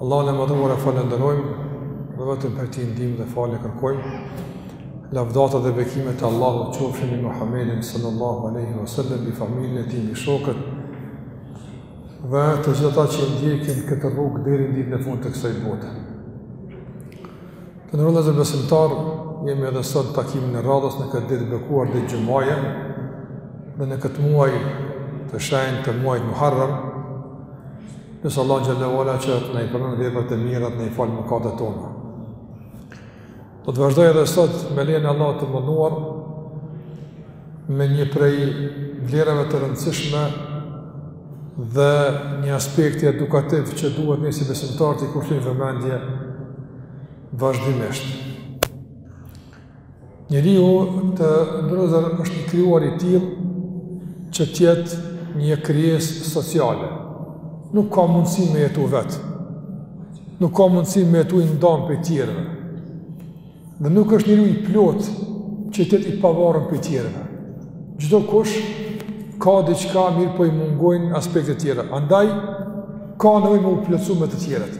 Allahun e Madhuar e falënderojmë dhe vetëm prej tij ndihmë dhe falje kërkojmë. Lavdata dhe bekimet e Allahut qofshin mbi Muhamedin sallallahu alaihi wasallam, mbi familjen e tij, mbi shokët dhe të gjithë ata që ndjekin këtë rrugë deri në ditën e fundit të kësaj bote. Të nderuar vëllezër besimtarë, jemi edhe sot takimin e radhës në këtë ditë të bekuar ditë xhumaje dhe në këtë muaj të shenjtë muajit Muharram Lusim Allahun xhelle ve ala që na i pranon veprat e mira, na i fal mëkatet tona. Do të vazhdoj edhe sot me lejen e Allahut të madhëruar me një prej vlerave të rëndësishme dhe një aspekti edukativ që duhet ne si besimtarë t'i kushtojmë vëmendje vazhdimisht. Njeriu të nderuar vëllezër është i krijuar i tillë që të jetë një krijesë sociale. Nuk ka mundësi me jetu vetëm. Nuk ka mundësi me jetu i ndamë prej tjerëve. Dhe nuk është njeriu i plotë që të jetë i pavarun prej tjerëve. Çdokush ka diçka mirëpo i mungojnë aspektet tjera. Andaj, ka nevojë me u plotësu me të tjerët.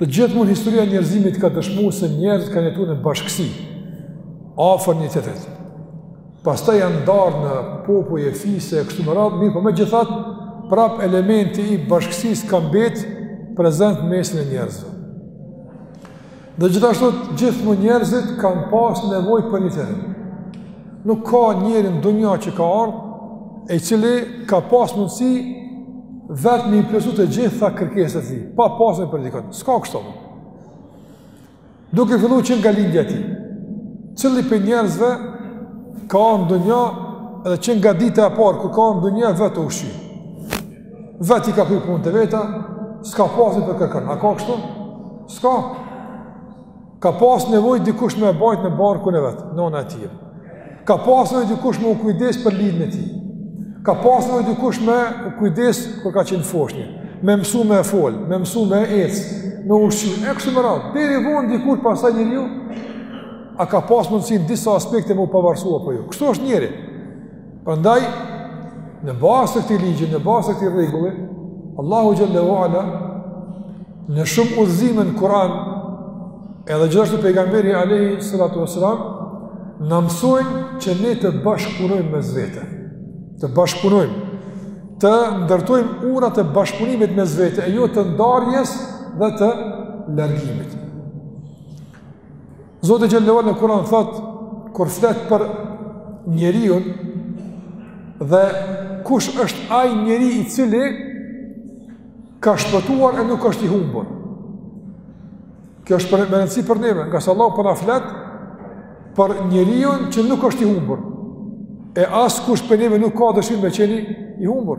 Dhe gjithmonë historia e njerëzimit ka dëshmu se njerëzit kanë jetu në bashkësi afër njëri-tjetrit. Pastaj janë ndarë në popuj e fise e kështu me radhë, mirëpo megjithatë prap elementi i bashkësisë ka mbet prezent mesin e njerëzve. Dhe gjithashtu gjithmonë njerëzit kanë pas nevojë për njëri-tjetrin. Nuk ka njeri në dunja që ka ardhë, e cili ka pas mundësi vetë me i plotësu të gjitha kërkesat e tij, pa pas nevojë për dikon, s'ka kështu. Duke fillu që nga lindja e tij, cili prej njerëzve ka ardhë në dunja edhe që nga dita e parë, kur ka ardhë në dunja vetë është ushqy. Vetë i ka kry punët e veta, s'ka pas nevojë për kërkon, a ka kështu? S'ka. Ka pas nevojë dikush me e bajt në barkun e vet, nëna e tij. Ka pas nevojë dikush me u kujdes për lindjen e tij. Ka pas nevojë dikush me u kujdes kur ka qenë foshnje, me mësu me fol, me mësu me ec, me ushqy, e kështu me radhë. Deri vonë dikur pastaj njeriu ka pas mundësi në disa aspekte me u pavarësu apo jo. Kështu është njeriu. Prandaj në bazë të këtij ligji, në bazë të këtij rregulli, Allahu xhelle ve ala në shumë udhëzime në Kur'an, edhe gjithashtu pejgamberi alayhi salatu wasalam na mësojnë që ne të bashkëpunojmë mes vete. Të bashkëpunojmë, të ndërtojmë ura të bashkëpunimit mes vete, e jo të ndarjes dhe të largimit. Zoti xhele ue ala në Kur'an thotë, kur flet për njeriun dhe kush është ai njeri i cili ka shpëtuar e nuk është i humbur. Kjo është me rëndësi për neve, ngase Allahu po na flet për njeriun që nuk është i humbur. E askush prej neve nuk ka dëshirë me qenë i humbur.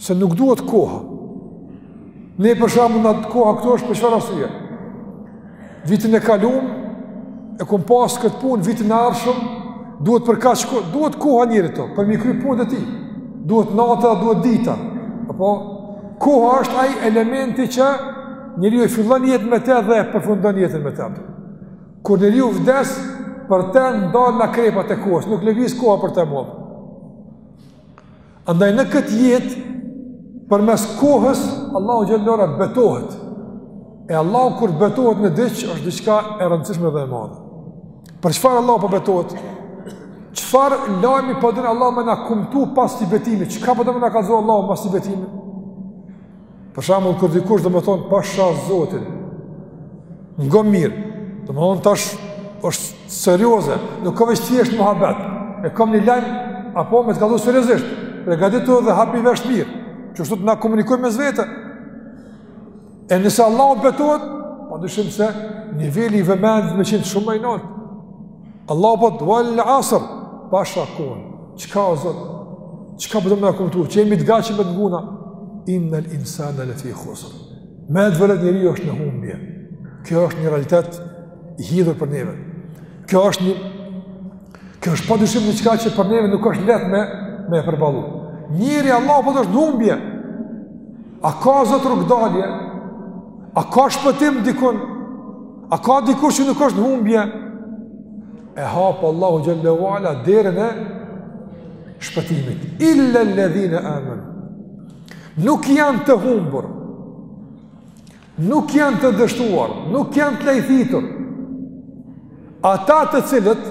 Se nuk duhet koha. Ne për shembull a koha këtu është për çfarë arsye? Vitin e kaluam e kam pas këtë punë vitin e ardhshëm, duhet për kaç kohë, duhet koha njerit, për m'i kry punët e tij. Duhet nata, duhet dita. Apo koha është ai elementi që njeriu e fillon jetën me të dhe e përfundon jetën me të. Kur njeriu vdes, për të ndalen akrepat e kohës, nuk lëviz koha për të ma. Andaj në këtë jetë, përmes kohës, Allahu xhele ue ala betohet. E Allahu kur betohet në diç, është diçka e rëndësishme dhe e madhe. Për çfarë Allahu po betohet? Çfarë lajmi po don Allahu me na kumtu pas këtij betimi? Çka po don me na kallzu Allahu pas këtij betimi? Për shembull kur dikush don me thonë pasha Zotin, ngo mirë. Domethënë tash është serioze, nuk ka veç thjesht muhabet. E kam një lajm po do me të kallzu seriozisht. Përgatitu dhe hapi veshët mirë. Qështu na komunikojmë mes vete. E nëse Allahu betohet, pa dyshim se niveli i vëmendjes me qenë shumë më i lartë. Allahu po thotë uel asr, pasha kohën, çka o Zot, çka po do me na kumtu, që jemi të gatshëm me të ngu na, innel insane lefi husr. Me të vërtetë njeri është në humbje, kjo është një realitet i hidhur për neve. Kjo është një, kjo është pa dyshim diçka që për neve nuk është lehtë me, me e përballu. Njeri Allahu po thotë është në humbje, A ka Zot rrugdalje? A ka shpëtim dikun? A ka dikush që nuk është në humbje? E hap Allahu xhele ue ala derën e shpëtimit. Ille ledhine amenu. Nuk janë të humbur. Nuk janë të dështuar, nuk janë të lajthitur. Ata të cilët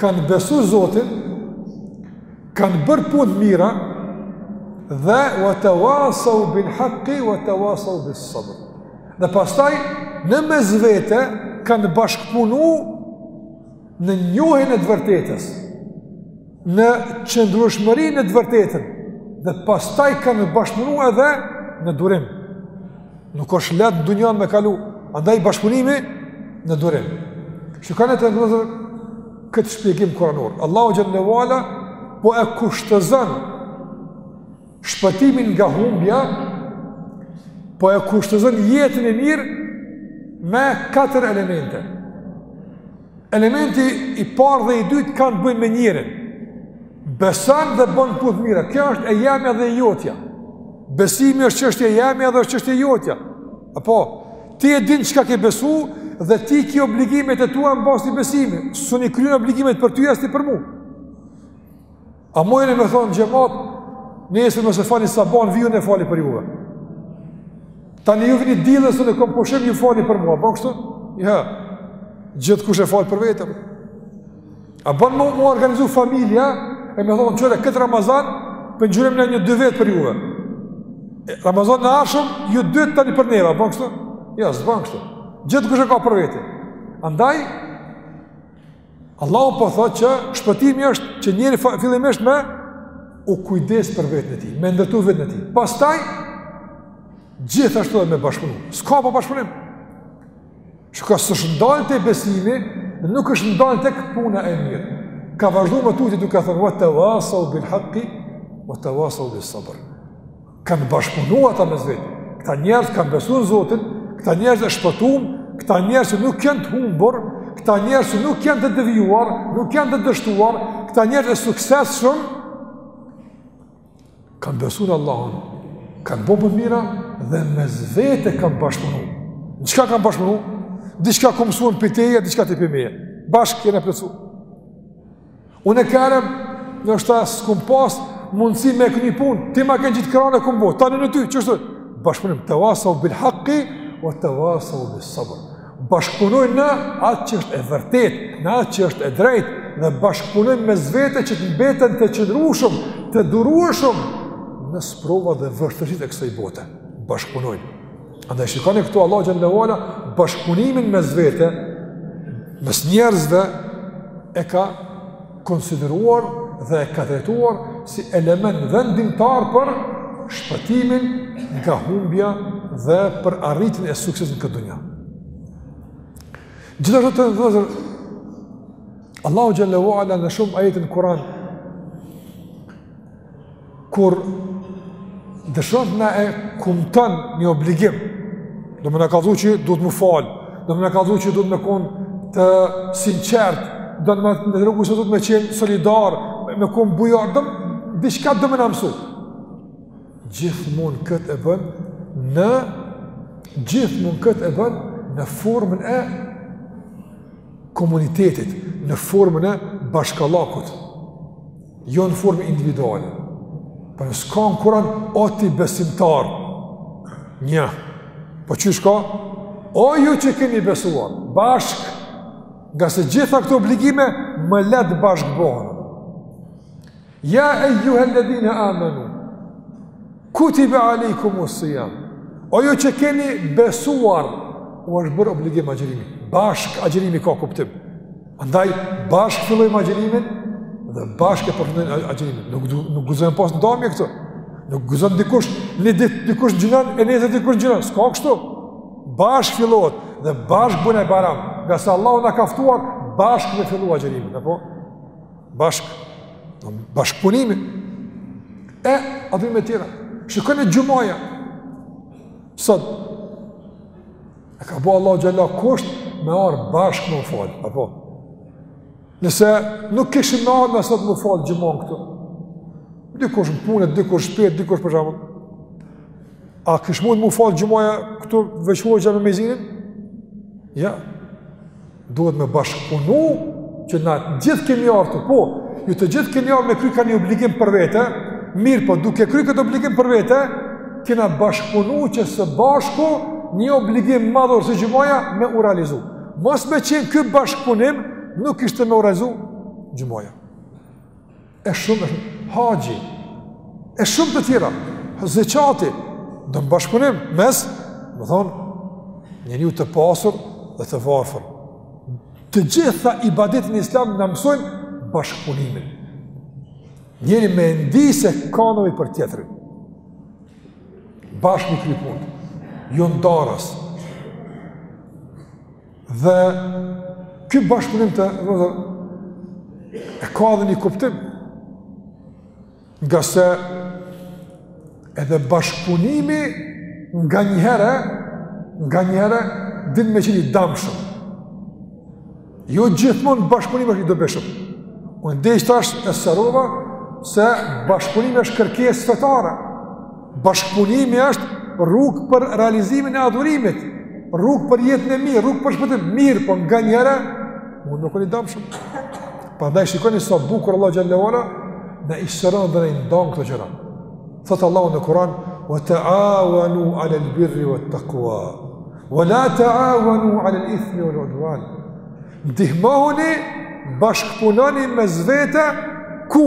kanë besu Zotin, kanë bërë punë të mira, dhe ue teuasau bil haki, ue teuasau bis sabr. Dhe pastaj, në mes vete, kanë bashkëpunu në njohjen e të vërtetës, në qëndrueshmëri në të vërtetën dhe pastaj kanë bashkëpunu edhe në durim. Nuk është lehtë dunjanë me kalu, andaj bashkëpunimi në durim. Shikoni të nderuar këtë shpjegim kuranor. Allahu xhele ue ala po e kushtëzon shpëtimin nga humbja, po e kushtëzon jetën e mirë me katër elemente. Elementi i parë dhe i dytë kanë të bëjnë me njerin. Beson dhe bën punë mira. Kjo është e jemja dhe e jotja. Besimi është çështje e jemja dhe është çështje e jotja. Apo ti e din çka ke besu dhe ti ki obligimet e tua në bazë të besimit. S'un i kryej obligimet për ty as ti për mua. A muj unë me thonë xhemat, nesër nëse fali sabahin, vij unë e fali për juve. Tani ju vini t'dielën se unë kom pushim ju falni për mua, bën kështu? Jo, gjithkush e fal për vete. A bën me u, me u organizu familja, e me thonë kqyre këtë Ramazan, po agjërojmë ne një dy vetë për juve. E, Ramazanin e ardhshëm, ju dy tani për neve, bën kështu? Jo, s'bën kështu. Gjithkush e ka për vete. Andaj, Allahu po thotë që shpëtimi është që njeri fillimisht me u kujdes për vetën e tij, me ndërtu vetën e tij. Pastaj gjithashtu edhe me bashkëpunim. S'ka pa bashkëpunim. Shiko s'është ndal te besimi, nuk është ndal tek puna e mirë. Ka vazhduar me tutje duke thënë wa tawasau bil haqqi wa tawasau bis sabr. kanë bashkëpunu ata mes vete, këta njerëz kanë besu në Zotin, këta njerëzt e shpëtum, këta njerëz që nuk janë të humbur, këta njerëz që nuk janë të devijuar, nuk janë të dështuar, këta njerëzt e suksesshëm, kanë besu në Allahun, kanë bo punë mira dhe mes vete kanë bashkëpunu. Në çka kanë bashkëpunu? Diçka kom mësu unë prej teje, diçka ti prej meje. Bashkë jena plotësu. Unë e kërëm, ndoshta s'kum pas mundësi me kry ni punë, ti ma ke ngjit krahin e kum bo, tani unë ty, qështu? Bashkëpunim, tawasau bil haqqi, wa tawasau bis sabr. Bashkëpunojnë në atë që është e vërtetë, në atë që është e drejtë, dhe bashkëpunojnë mes vete që të mbeten të qëndrueshëm, të durueshëm, në sprova dhe vështirësitë e kësoj bote. Bashkëpunojnë. Andaj shikoni këtu Allahu xhelle ue ala bashkëpunimin mes vete, mes njerëzve e ka konsideruar dhe e ka trajtuar si element vendimtar për shpëtimin nga humbja dhe për arritjen e suksesit në këtë dunja. Gjithashtu vëllezër Allahu xhelle ue ala në shumë ajete në Kur'an kur dëshon të na e kumton një obligim, do me na kallzu që duhet me falë, do me na kallzu që duhet me konë të sinqertë, do me na tregu që duhet me qenë solidar, me konë bujar, do me, diçka do me na mësu. Gjithmonë këtë e bën, në, gjithmonë këtë e bën, në formën e komunitetit, në formën e bashkallakut. Jo në formë individuale. Për në s'ka në kuran, o ti besimtar, një, po qysh ka, o ju që keni besuar, bashk, ngase gjitha këto obligime, më lehtë bashk bohen. Ja ejjuhe ledhine amenu, Kutibe alejkumus-sijam. O ju që keni besuar, u është bërë obligim agjërimi. Bashk agjërimi ka kuptim. Andaj bashk fillojmë agjërimin dhe bashk e përfundojmë agjërimin. Nuk du, nuk guxojmë pas ndamje këtu. Nuk guxon dikush një ditë dikush agjinon e nesër dikush agjinon. S'ka kështu. Bashk fillohet dhe bashk bojna Bajram. Ngase Allahu na ka ftuar bashk me fillu agjërimin, apo? Bashk, bashkëpunimi. E, adhurime tjera. Shikoni, e xhumaja. Sot, e ka bo Allahu xhel-le kusht me arë bashkë më falë. Apo? Nëse nuk kishim me ardh ne sot me falë xhuman këtu. Dikush në punët, dikush n'shpi, dikush për shembull. A kish mujt me u falë xhumaja këtu veç hoxha me myezinin? Jo. Duhet me bashkëpunu që na gjithë kemi ardh ktu, po, ju të gjithë keni ardh me kry ka një obligim për vete, mirëpo, duke kry këtë obligim për vete, kena bashkëpunu që së bashku një obligim madhor si xhumaja me u realizu. Mos me qenë ky bashkëpunim, nuk kishte me u realizu xhumaja. e shumë e shumë, haxhi, e shumë të tjera, zeqati don bashkëpunim, mes, me thonë, njeriut të pasur dhe të varfër. Të gjitha ibadetet në islam na mësojnë bashkëpunimin. Njëri me ndi se ka nevojë për tjetrin. Bashkë me i kry punt, jo ndaras. Dhe ky bashkëpunim vllezër, e ka dhe një kuptim, ngase edhe bashkëpunimi nganjëherë, nganjëherë, din me qenë i damshëm. Jo gjithmonë bashkëpunimi është i dobishëm. Unë deri tash e sqarova se bashkëpunimi është kërkesë fetare. Bashkëpunimi është rrugë për realizimin e adhurimit, rrugë për jetën e mirë, rrugë për shpëtim, mirëpo nganjëherë mund me kon i damshëm. Prandaj shikoni sa bukur Allah xhel-le ue ala na i sqaron dhe na i ndan këto gjëra. Thot Allahu në Kur'an: "Wa ta'awanu 'ala al-birri wat-taqwa, wa la ta'awanu 'ala al-ithmi wal-'udwan." Ndihmoni, bashkëpunoni mes vete ku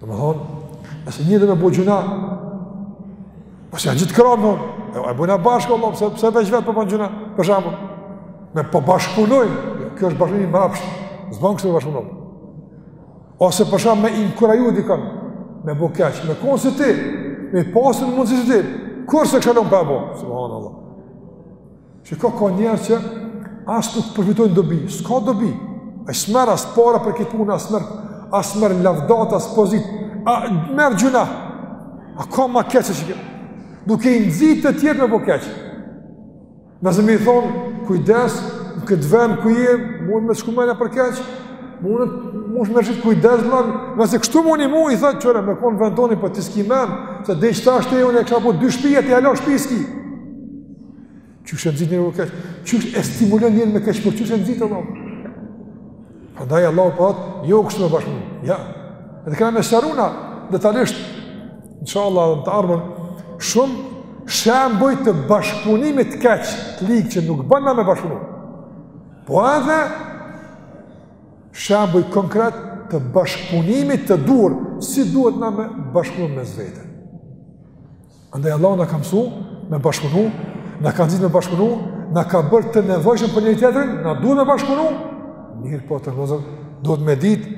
Domethënë, nëse një do me bo gjynah, ose janë gjithë, krejt e, e bojna bashkë, Allah, pse, pse veç vetë po bon gjynah, për shembull, me po bashkëpunojnë, kjo është bashkëpunojnë e hapshe, s'bon kështu me bashkëpunu, ose për shembull me inkuraju dikënd, me bo keq, me konë si ti, me pasë mundësi si ti, kurrë s'e kisha lon pa e bo, subhanallah. Që ka ka njerëz që as nuk përfitojnë dobi, s'ka dobi, ai s'merr as para për këtë punë, as merr, as merr lavdata, as pozitë, a merr gjynah, a ka ma keq se këtë, me i nxitë të tjerët me bo keq. Nëse nuk i thonë, kujdes, në këtë vend ku je, mund me shku mendja për keq, mund me shku mendja, kujdes, lan, nëse kështu mund i mu, i thotë ore, me konë n'vend tonin, por po të s'ki mend, se dhe i qëta është e unë e kisha bo dy shpi e ti hala shpi s'ki. Qysh e nxit njeri me keq? Qysh e stimulon njeri me keq? Po qysh e nxit Allah? Prandaj Allah po thotë, jo kështu me bashkë. Ja. Edhe kena me sqaru na detajisht inshallah t'ardhmen shumë shembuj të bashkëpunimit të keq, të ligë që nuk bon na me bashkëpunu. Po edhe shembuj konkretë të bashkëpunimit të duhur, si duhet na me bashkëpunu mes vete. Andaj Allahu na ka msu me bashkëpunu, na ka nxit me bashkëpunu, na ka bërë të nevojshëm për njëri-tjetrin, na duhet me bashkëpunu. Mirëpo, o vllezën, duhet me ditë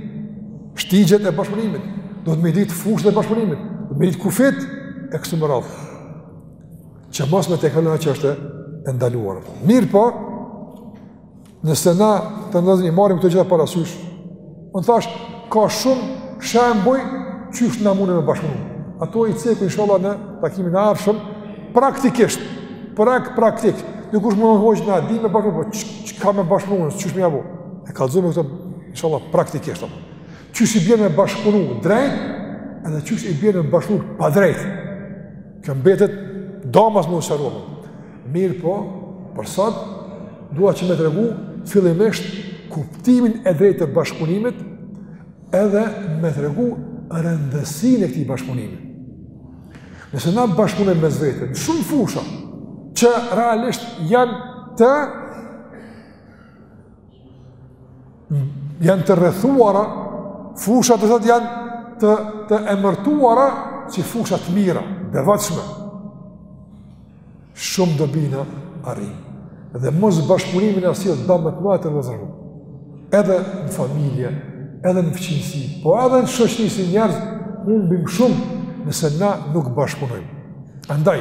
shtigjet e bashkëpunimit, duhet me ditë fushat e bashkëpunimit, duhet me ditë kufijtë e kështu me radhë. Që mos me tejkalu atë që është e ndaluar. Mirëpo, Nëse na, o vllezën, i marrim këto t'gjitha parasysh, unë thash, ka shumë shembuj qysh na muna me bashkëpunu. Ato i cekim, inshallah, në takimin e ardhshëm, praktikisht, prak, praktik, dikush mundet: hoxhë, na di me bashkëpunu, po çka, çka me bashkëpunu, qysh me ia bo? E kallëzojmë këto, inshallah, praktikisht, apo qysh i bjen me bashkëpunu drejt, edhe qysh i bjen me bashkëpunu padrejt, kjo mbetet ta masë me u sqaru ma. Mirëpo, për sot, dua që me tregu, fillimisht, kuptimin e drejtë të bashkëpunimit, edhe me tregu rëndësinë e këtij bashkëpunimit. Nëse na bashkëpunojmë mes vete n'shumë fusha, që realisht janë të janë të rrethuara, fushat do t'thotë janë të të emërtuara si fusha të mira, devotshme. Shumë dobi na arrijmë. Dhe mosbashkëpunimi na sjell dëme të mëtutjeshme. Edhe në familje, edhe në fqinjësi, po edhe në shoqëri si njerëz humbim shumë nëse na nuk bashkëpunojmë. Andaj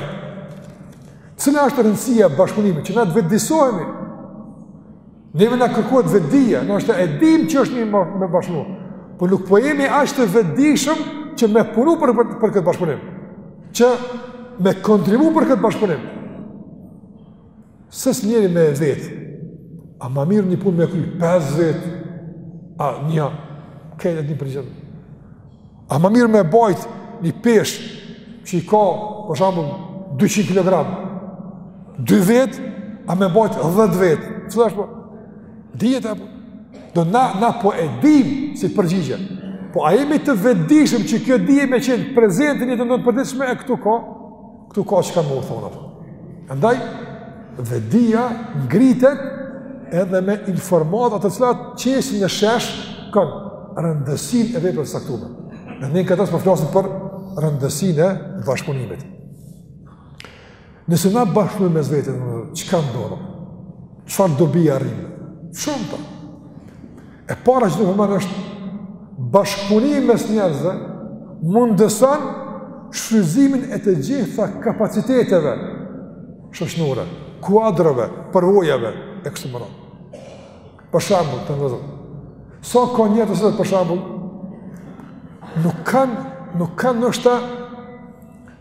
Cila është rëndësia e bashkëpunimit që na të vetëdijesohemi? Neve na kërkohet vetëdija, na edhe e dimë që është mirë me bashkëpunim. Po nuk po jemi aq të vetëdijshëm që me punu për, për, për këtë bashkëpunim. Që me kontribu për këtë bashkëpunim. Se nëse njerin me vetë, a ma mirë një punë me kry, 5 vetë, a një, ke atë një përgjigje. A ma mirë me bajt një peshë që i ka, për shembull, 200 kg, 2 vetë, a me bajt 10 vetë, dhjetë, apo? Dihet, apo? Do me thanë, na po e dim si përgjigje, po a jemi të vetëdijshëm që kjo dije me qenë prezente në jetën tonë të përditshme e këtu ka? Këtu ka çka me u thonë ato. Andaj, vetëdija ngritet edhe me informatat të cilat qesin në shesh këtë rëndësinë e veprës të caktume. Në këtë rast po flasin për rëndësinë e bashkëpunimit. Nëse na bashkëpunojmë mes veti, çka ndodh? Çfarë dobie arrijmë? Shumë të. E para që do ta përmend është bashkëpunimi mes njerëzve mundëson shfrytëzimin e të gjitha kapaciteteve shoqënore, kuadrove, përvojave e kështu me radhë. Për shembull, të ndozë. Sa ka njerëz që për shembull nuk kanë nuk kanë ndoshta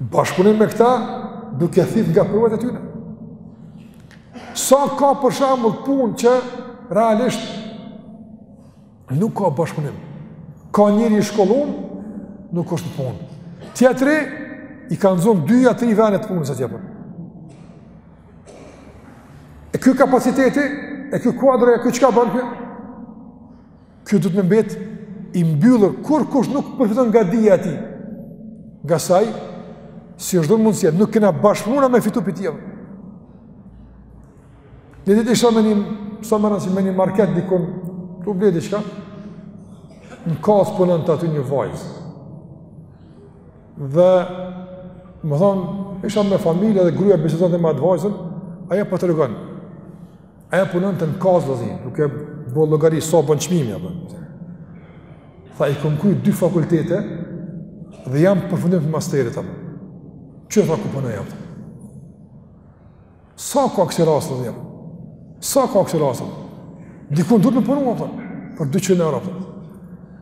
Bashkëpunim me këta, duke thith nga përvojat e tyre. Sa ka për shembull punë që realisht nuk ka bashkëpunim. Ka njeri i shkollun, nuk është në punë. Tjetri i ka nxanë dy a tri vene të punës, edhe tepër. E ky kapaciteti, e ky kuadër, e ky çka bën ky? Ky duhet me mbet i mbyllur kurkush nuk përfiton nga dija e tij. Ngase s'i është dhënë mundësia, nuk kena bashkëpunu me fitu prej tij. Një ditë isha në një, s'ka rëndësi, në një market dikun, tu ble diçka, në kasë punonte aty një vajzë. Dhe, me thonë, isha me familje dhe gruja bisedonte me atë vajzën, ajo po tregon. Ajo punonte në kasë, d.m.th., duke bo llogari sa bon çmimi, apo. Tha, i kom kry dy fakultete dhe jam n'përfundim të masterit, apo. Qe tha ku punoj, apo? Sa ka kësi raste, d.m.th.? Sa ka kësi raste, apo? Dikun duhet me punu, apo, për 200 euro, apo.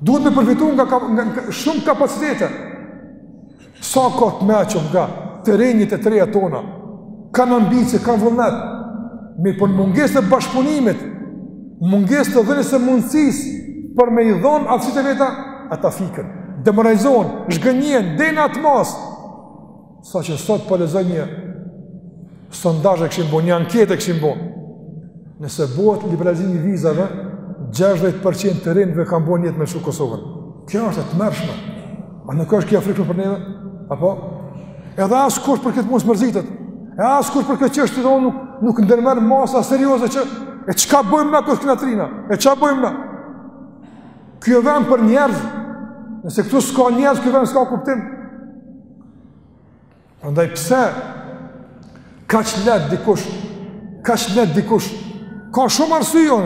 Duhet me përfitu nga, nga, nga shumë kapacitete. Sa ka të meçëm nga të rinjtë e t'rejat tona, kanë ambicie, kanë vullnet, mirëpo n'mungesë të bashkëpunimit, n'mungesë të dhënies së mundësisë për me i dhonë aftësitë e veta, ata fiken, demoralizohen, zhgënjehen, dhe në atë masë, Sa që sot po lexoj një sondazh e kishin bo, një anketë e kishin bo, nëse bëhet liberalizimi i vizave, 60% të rinjve kanë bo nijet me lëshu Kosovën. Kjo është e tmerrshme. A nuk është kjo frikë për neve? Apo edhe askush për këtë nuk mërzitet. E askush për këtë çështje nuk nuk ndërmerr masa serioze që e çka bëjmë na kur ikën rinia? E çka bëjmë na? Ky vend është për njerëz. Nëse këtu s'ka njerëz, ky vend s'ka kuptim. Andaj pse kaq lehtë dikush, kaq lehtë dikush, ka shumë arsye,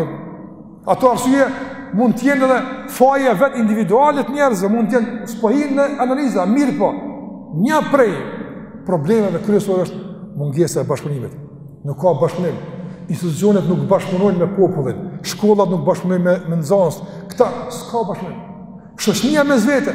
ato arsye mund t'jenë edhe faje vetë individuale t'njerëzve, mund t'jenë, s'po hy në analiza, mirëpo, një prej problemeve kryesore është mungesa e bashkëpunimit. Nuk ka bashkëpunim. Institucionet nuk bashkëpunojnë me popullin, shkollat nuk bashkëpunojnë me, me nxanës, këta s'ka bashkëpunim. Shoqnia mes vete,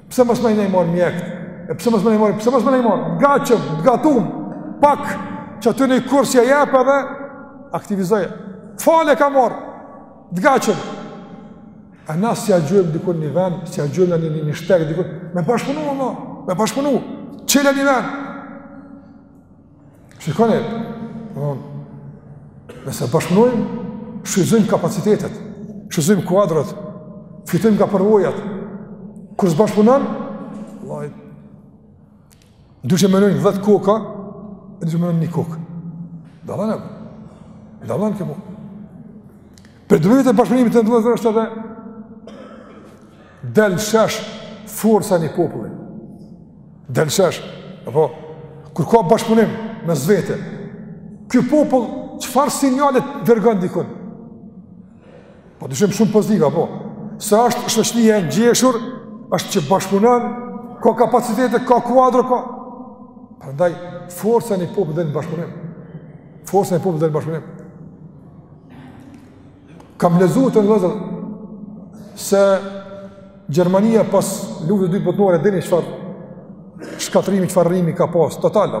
Pse mos me naj marrë mjekët? E pse mos me naj marrë? Pse mos me naj marrë t'gatshëm, t'gatum. Pak qaty nej kurs ja jep edhe aktivizoj. Falë e ka marrë. Të gatshëm. E na s'ia gjujmë dikur në vend, s'ia gjujmë në një shteg dikur. Me bashkëpunu, me bashkëpunu. Çela në vend. Shikoni, domthonë, nëse bashkëpunojmë, shfrytëzojmë kapacitetet, shfrytëzojmë kuadrat, fitojmë nga përvojat. Kur s'bashkëpunon, vallai ndryshe menojnë 10 koka, e ndryshe menon një kokë. Dallon apo? Dallon këtu. Prej dobive të bashkëpunimit të nderuar është edhe Del n'shesh forca një populli. Del n'shesh, apo, kur ka bashkëpunim mes vete, ky popull, çfarë sinjale dërgon dikun? Pa dyshim shumë pozitive, po. Se është shoqni e ngjeshur, është që bashkëpunan, ka kapacitete, ka kuadro, ka... Prandaj, forca e një populli është në bashkëpunim. Forca e një populli është në bashkëpunim. Kam lexu të nderuar se Gjermania pas luftës dytë botnore, e dini çfarë shkatrrimi, çfarë rrënimi ka pas, total,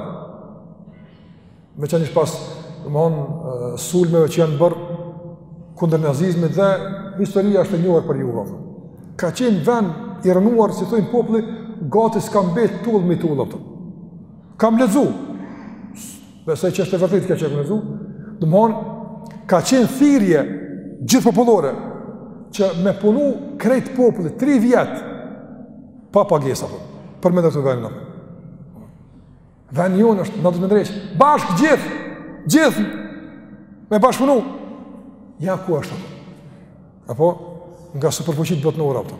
me që pas, domethonë, sulmeve që janë bërë kundër nazizmit dhe historia është e njohur për juve. Ka qenë vend i rënuar, si thonë populli, gati s'ka mbet tullë mbi tullë, kam lexu, Besoj që është e vërtetë kjo që kam lexu. Domthon ka qenë thirrje gjithë popullore që me punu krejt populli 3 vjet pa pagesa po, për me ndërtu vendin. Veni jonë është, na do me ndreq. Bashkë gjithë, gjithë me bashkëpunu. Ja ku është. Apo nga superfuqitë botnore apo.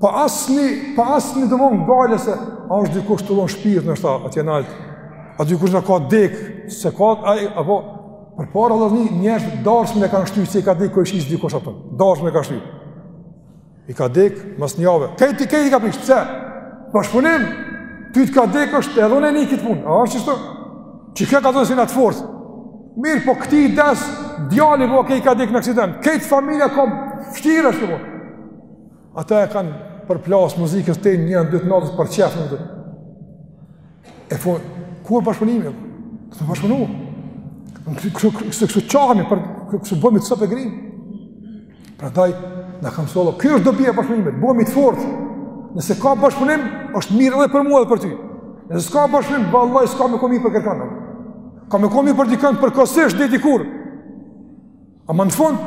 pa asni, pa asni të vonë gale se, a është dikush tu lonë shpirt në shtrat, atje nalt, a dikush na ka dekë, se ka, a, a po, përpara do njerëz darsmën e kanë shty, se i ka dekë kojshisë dikush atë, darsmën e ka shty, i ka dekë, mas njave, kejti, kejti ka prishë, se, bashkpunim, ty të ka dekë është edhe unë në kit punë, a është kështu, që ke ka zonë si në të forës, mirëpo këtij i desë, djali po ke i ka dekë në aksident, krejt familja ka vështirë është të vonë, Ata e kanë përplasë muzikën deri në dy të natës për qef dhe. E po, ku e bashkëpunimi? Këtë bashkëpunu. Kështu kështu çahemi, kështu bohemi copë e grimë. Prandaj, në kam solo, kjo është dobi e bashkëpunimit, bohemi të fortë. Nëse ka bashkëpunim, është mirë edhe për mua edhe për ty. Nëse s'ka bashkëpunim, vallah, s'ka me konë mirë për kërkan. Ka me konë mirë për dikën, për kësisht dhe dikur. Ama në fund,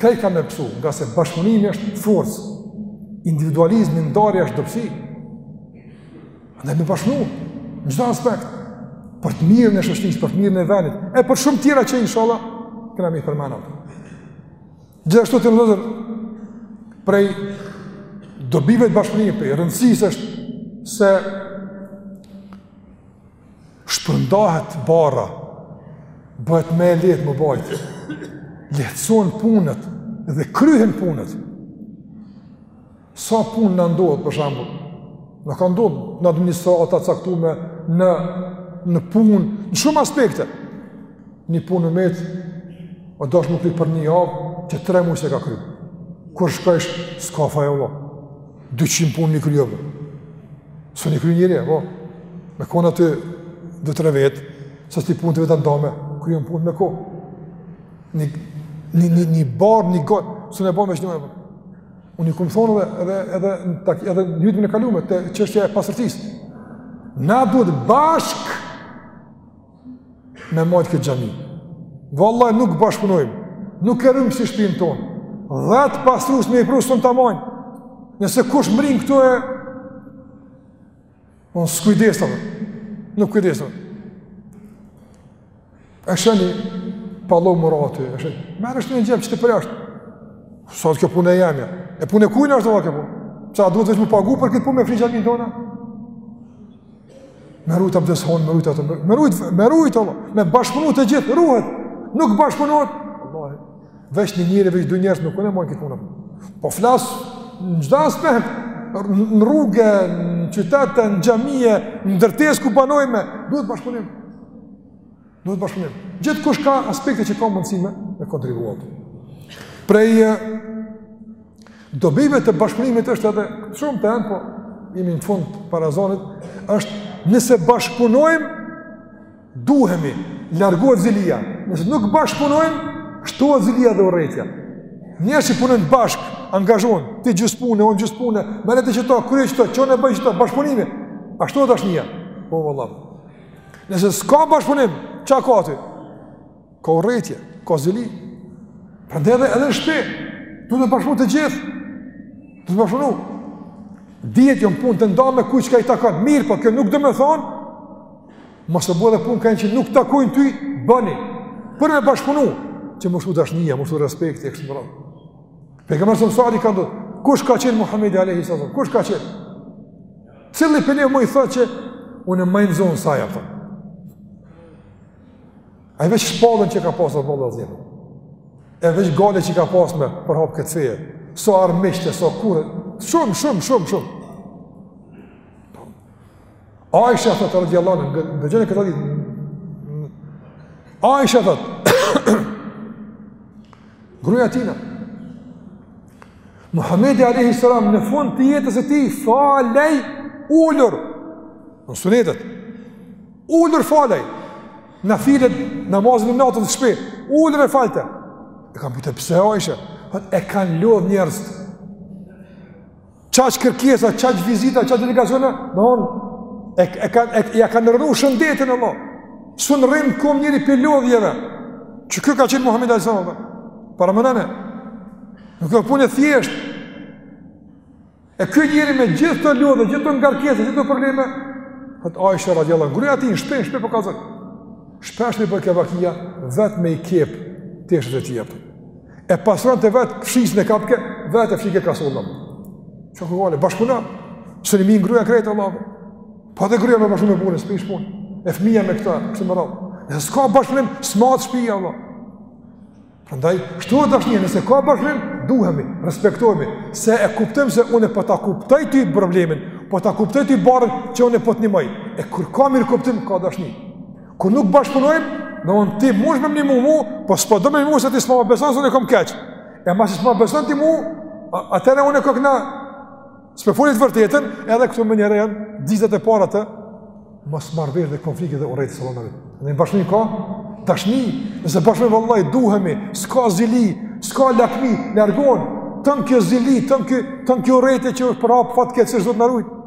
krejt ka me pësu, ngase bashkëpunimi është forcë, individualizmi, ndarja është dobësi, andaj me bashkëpunu, në çdo aspekt, për të mirën e shoqnisë, për të mirën e venit, e për shumë tjera që, inshallah, kena me i përmendë ato. Gjithashtu të nderuar, prej dobive të bashkëpunimit, prej rëndësisë është se Shpërndahet barra, bëhet më e lehtë me bajtë, lehtëson punët dhe kryhen punët. Sa punë na ndodh, për shembull, na ka ndodhë në administrata të caktume, në, në punë, në shumë aspekte. Një punë me t'u dashtë me kry për një javë, qe tre muj s'e ka kry. Kur shkojsh, s'ka faj vallah. 200 punë i kryn. S'un i kryn një njeri, po. Me konë aty dy tre vetë, secili punën e vet e ndajmë, kryhen punët me kohë. Një, një, një, një barë, një gotë, së në bëmë e shnjojë. Unë e kom thonë dhe edhe, edhe, edhe, edhe në temën e kalume, te çështja e pastërtisë. Na duhet bashkë me majtë këtë xhami. Vallah nuk bashkëpunojmë, nuk e rujmë si shpinë tonë. Dhe të pastrusë me i prusë të në të mojnë. Nëse kush mërinë këtu e... Unë s'kujdesna, ti nuk kujdesesh. E sheh ni palomë ra aty, e sheh. Merre shtine në xhep, qite përjashta. S'është kjo punë e jemja, e punë e kujnë është dhe kjo punë. A duhet veç me pagu për këtë punë me fshi xhaminë tonë? Me rujt abdes'hanen, me rujt atë, me rujt, me rujt, vallah, me bashkëpunu të gjithë, ruhet, nuk bashkëpunuat, vallah, veç një njeri, veç dy njerëz, nuk mun e majnë këtë punë. Po flas, në çdo aspekt, në rrugë, në qytet, në xhami, në ndërtesë ku banojme, duhet bashkëpunim. Duhet bashkëpunim. Gjithë kush ka aspekte që ka mundësi me, me kontribuat. Prej dobive të bashkëpunimit është edhe shumë janë, po jemi në fund para ezanit, është nëse bashkëpunojmë, duhemi, largohet zilia. Nëse nuk bashkëpunojmë, shtohet zilia dhe urrejtja. Njerëz që punojnë bashkë, angazhohen, ti gjysë punë, unë gjysë punë, merre ti qëta, kryje qëta, unë e bëj qëta, bashkëpunimi e shton dashninë, po valla. Nëse s'ka bashkëpunim, çka ka aty? Ka urrejtje, ka zili. Prandaj edhe, edhe në shpi, duhet bashkëpunu të gjithë. Duhet bashkëpunu. Dihet janë punët e ndame kujt çka i takon. Mirëpo kjo nuk domethonë, mos e bo edhe punë ka që nuk të takojnë ty, bëni. Por me bashkëpunu, që me u shtu dashnija, me u shtu respekti, e kështu me radhë. Pejgamberit alejhi selam sa herë i ka ndodhë, kush ka qenë Muhammedi alejhi selam, kush ka qenë? Cili prej neve mun me thonë që unë jam ma i nxonë se ai, për. Ai veç shpalljen që ka pasë vallahi azim. E veç gajle që ka pasë me përhapë këtë fe. Sa armiqtë, sa kurthet. Shumë, shumë, shumë, shumë. Aisha thot radiallahu anha, dëgjojeni këtë hadith. Aisha thot. Gruaja e tina. Muhamedi alayhi salam në fund të jetës së tij falej ulur sunetet. Ulur falej nafilet namazin e natës në shtëpi. Ulur e falte. E kanë pyet pse Aisha, po e kanë lodh njerëzit. Qaq kërkesa, qaq vizita, qaq delegacione, don e e kanë e ja kanë rrënu shëndetin vallah. S'un rri n'kom njeri prej lodhjeve. Qeky ka qenë Muhamedi alayhi salam? Paramenone, Nuk është punë e thjeshtë. E ky njeri me gjithë atë lodhje, gjithë atë ngarkesë, gjithë ato probleme, thotë Aisha radiallahu, gruja e tij në shpi, në shpi për po kazak. Shpesh me për ke vakia, vetë me i qep teshat dhe tjetë. E pastronte vetë, fshisën e kapke, vetë e fshike Resulullahi. Që ku vale, bashkëpunim, së në minë gruja krejt, vallah. Po po edhe gruja me bashkëpunu me punë, s'pe i shpunë. E fëmija me këta, kështu me radhë. Nëse s'ka bashkëpunim, s'mahet shpija, vallah. Prandaj, shtohet dashnia, nëse ka bashkëpunim, duhemi, respektohemi, se e kuptojmë se unë po ta kuptoj ty problemin, po ta kuptoj ty barrën që unë po të ndihmoj. E kur ka mirëkuptim, ka dashni. Kur nuk bashkëpunojmë, domethonë ti munesh me m'nimu mu, po s'po do me m'nimu se ti s'ma beson se unë e kom keq. E masi s'ma beson ti mu, atëherë unë kokna S'pe foli të vërtetën, edhe këtu menjëherë janë xixat e para të mosmarrëveshjes dhe konfliktit dhe urrejtjes, Allahu na ruajt. Nëse bashkohemi ka dashni, nëse bashkohemi vallahi duhemi, s'ka zili, s'ka lakmi, largohet tanë kjo zili, tanë kjo, tanë kjo urrejtje që është përhapë fatkeqësisht, Zoti na rujtë.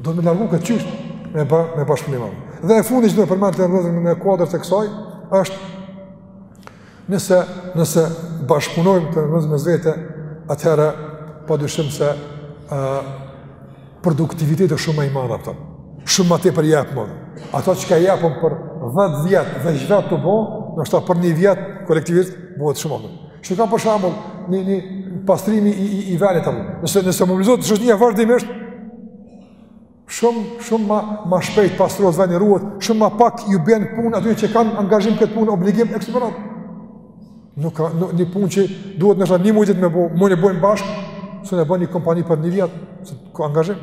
Do ta me largu këtë qysh me ba, me bashkëpunu. Dhe e fundit që do të përmend terezën në kuadër të kësaj është nëse nëse bashkëpunojmë terezën mes vete, atëherë pa dyshim se ë produktiviteti është shumë më i madh apo. Shumë më tepër japim. Ato çka japim për 10 vjet dhe çdo të bëj, ndoshta për një vjet kolektivisht bëhet shumë më. Çka për shembull një një pastrimi i i, i vendit apo. Nëse nëse mobilizohet shoqëria vazhdimisht shumë shumë ma ma shpejt pastrohet vendi rrugët, shumë ma pak ju bjen punë atyre që kanë angazhim këtë punë obligim eksperimentatë. Nuk ka nuk, një punë që duhet ndoshta një muaj ditë me bo, mund të bëjmë bashkë, s'e bën një kompani për një vit, se s'ka angazhim.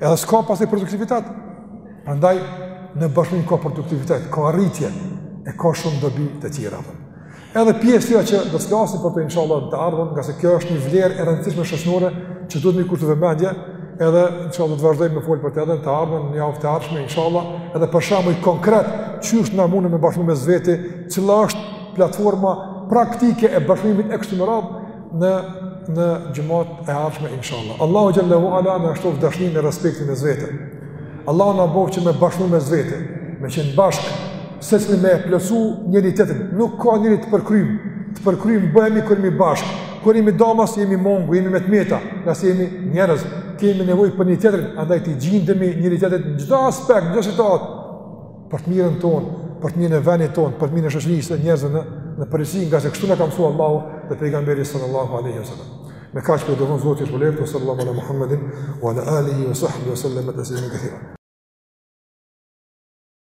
Edhe s'ka pas produktivitet. Prandaj në bashkim ka produktivitet, ka arritje e ka shumë dobi të tjera. Për. Edhe pjesë tjera që do të flasim për të inshallah t'ardhmen, ngase kjo është një vlerë e rëndësishme shoqërore që duhet t'i kushtojmë vëmendje, edhe inshallah do të vazhdojmë me fol për të edhe t'ardhmen në javët e ardhshme inshallah, edhe për shembuj konkret qysh na mund me bashkëpunu mes veti, cila është platforma praktike e bashkëpunimit e kështu me radhë në në xhumatë e ardhshme inshallah. Allahu xhelle ve ala na shtoftë dashnin e respektin mes veti. Allahu na bëftë që me bashkëpunu mes veti, me qenë bashkë secili me plotësu njëri-tjetrin. Nuk ka njeri të përkrym, të përkrym bëhemi kur jemi bashkë. Kur jemi ndamas jemi mangut, jemi me të meta, ngase jemi njerëz, kemi nevojë për njëri-tjetrin, andaj t'i gjindemi njëri-tjetrit në çdo aspekt, në çdo situatë për të mirën tonë, për të mirën e vendit tonë, për të mirën e shoqërisë e njerëzve në në përgjithësi, ngase kështu na ka mësuar Allahu dhe pejgamberi sallallahu alaihi wasallam. Me kaq po dëgjon Zoti është vërtetë sallallahu ala Muhammedin wa ala alihi wa sahbihi wa sallam taslima katira.